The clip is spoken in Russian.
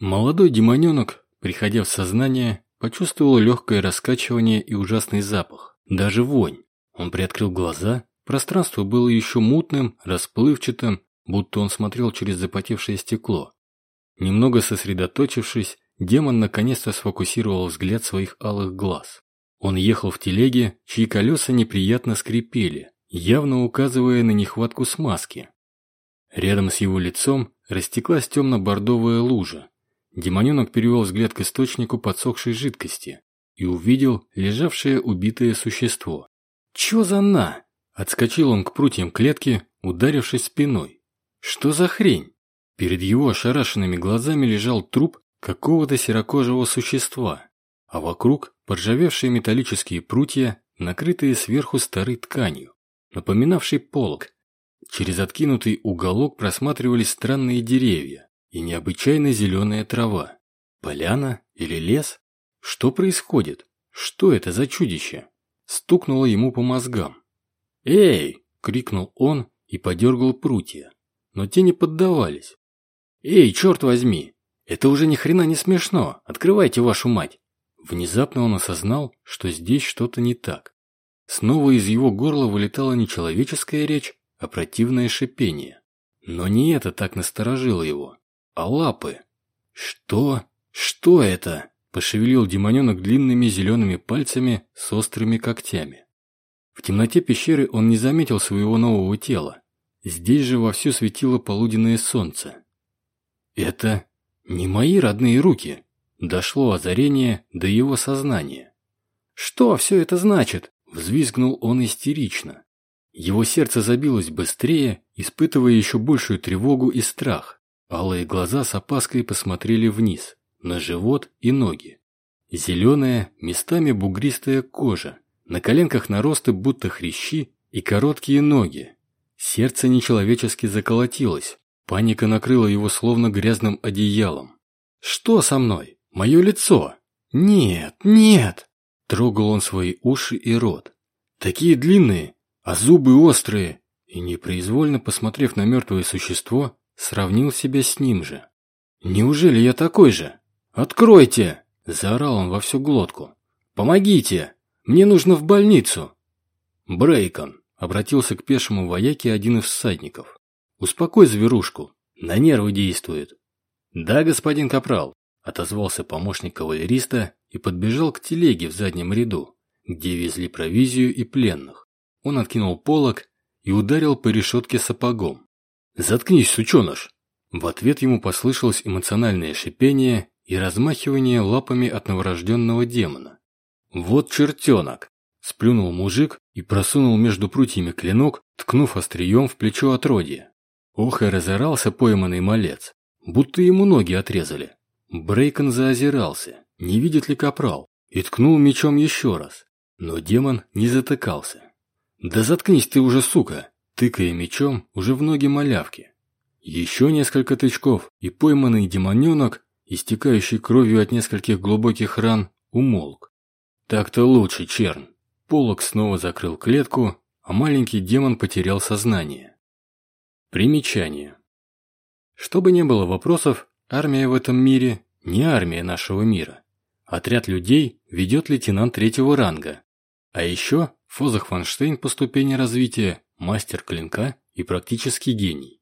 Молодой демоненок, приходя в сознание, почувствовал легкое раскачивание и ужасный запах, даже вонь. Он приоткрыл глаза, пространство было еще мутным, расплывчатым, будто он смотрел через запотевшее стекло. Немного сосредоточившись, демон наконец-то сфокусировал взгляд своих алых глаз. Он ехал в телеге, чьи колеса неприятно скрипели, явно указывая на нехватку смазки. Рядом с его лицом растеклась темно-бордовая лужа, Демоненок перевел взгляд к источнику подсохшей жидкости и увидел лежавшее убитое существо. «Чё за на?» Отскочил он к прутьям клетки, ударившись спиной. «Что за хрень?» Перед его ошарашенными глазами лежал труп какого-то серокожего существа, а вокруг поржавевшие металлические прутья, накрытые сверху старой тканью, напоминавшей полог. Через откинутый уголок просматривались странные деревья, и необычайно зеленая трава. Поляна или лес? Что происходит? Что это за чудище? Стукнуло ему по мозгам. «Эй!» — крикнул он и подергал прутья. Но те не поддавались. «Эй, черт возьми! Это уже ни хрена не смешно! Открывайте вашу мать!» Внезапно он осознал, что здесь что-то не так. Снова из его горла вылетала не человеческая речь, а противное шипение. Но не это так насторожило его а лапы. Что? Что это? Пошевелил демоненок длинными зелеными пальцами с острыми когтями. В темноте пещеры он не заметил своего нового тела. Здесь же вовсю светило полуденное солнце. Это не мои родные руки. Дошло озарение до его сознания. Что все это значит? Взвизгнул он истерично. Его сердце забилось быстрее, испытывая еще большую тревогу и страх. Алые глаза с опаской посмотрели вниз, на живот и ноги. Зеленая, местами бугристая кожа, на коленках наросты будто хрящи и короткие ноги. Сердце нечеловечески заколотилось, паника накрыла его словно грязным одеялом. «Что со мной? Мое лицо?» «Нет, нет!» Трогал он свои уши и рот. «Такие длинные, а зубы острые!» И непроизвольно посмотрев на мертвое существо, Сравнил себя с ним же. «Неужели я такой же? Откройте!» – заорал он во всю глотку. «Помогите! Мне нужно в больницу!» «Брейкон!» – обратился к пешему вояке один из всадников. «Успокой зверушку, на нервы действует». «Да, господин Капрал», – отозвался помощник кавалериста и подбежал к телеге в заднем ряду, где везли провизию и пленных. Он откинул полог и ударил по решетке сапогом. «Заткнись, сученыш!» В ответ ему послышалось эмоциональное шипение и размахивание лапами от новорожденного демона. «Вот чертенок!» Сплюнул мужик и просунул между прутьями клинок, ткнув острием в плечо отродья. Ох и разорался пойманный малец, будто ему ноги отрезали. Брейкон заозирался, не видит ли капрал, и ткнул мечом еще раз. Но демон не затыкался. «Да заткнись ты уже, сука!» Тыкая мечом уже в ноги малявки. Еще несколько тычков, и пойманный демоненок, истекающий кровью от нескольких глубоких ран, умолк. Так-то лучше, черн. Полок снова закрыл клетку, а маленький демон потерял сознание. Примечание. Чтобы не было вопросов, армия в этом мире не армия нашего мира. Отряд людей ведет лейтенант третьего ранга. А еще Фозах Фанштейн по ступени развития мастер клинка и практический гений.